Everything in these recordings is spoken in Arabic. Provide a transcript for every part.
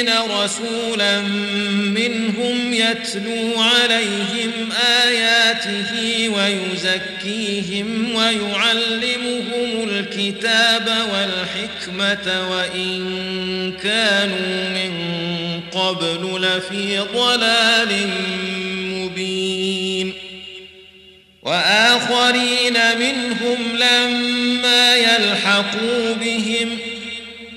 الأميين رسولا منهم يتلو عليهم آياته ويزكيهم ويعلمهم الكتاب والحكمة وإن كانوا من قبل لفي ضلال مبين وآخرين منهم لما يلحقوا بهم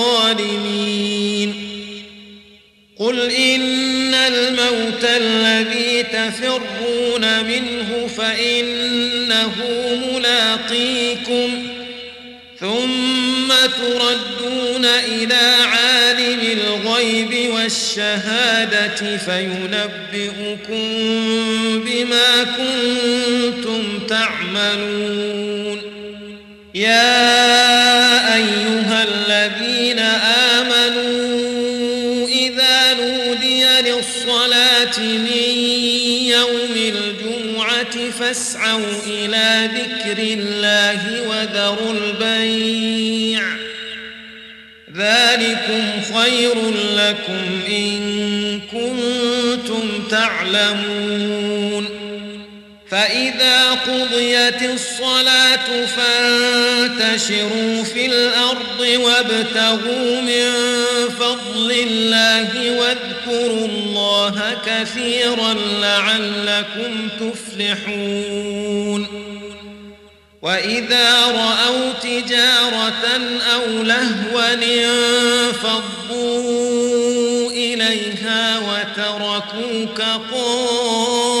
بالظالمين قل إن الموت الذي تفرون منه فإنه ملاقيكم ثم تردون إلى عالم الغيب والشهادة فينبئكم بما كنتم تعملون. يا للصلاة من يوم الجمعة فاسعوا إلى ذكر الله وذروا البيع ذلكم خير لكم إن كنتم تعلمون فإذا قضيت الصلاة فانتشروا في الأرض وابتغوا من فضل الله واذكروا الله كثيرا لعلكم تفلحون. وإذا رأوا تجارة أو لهوا انفضوا إليها وتركوك قائما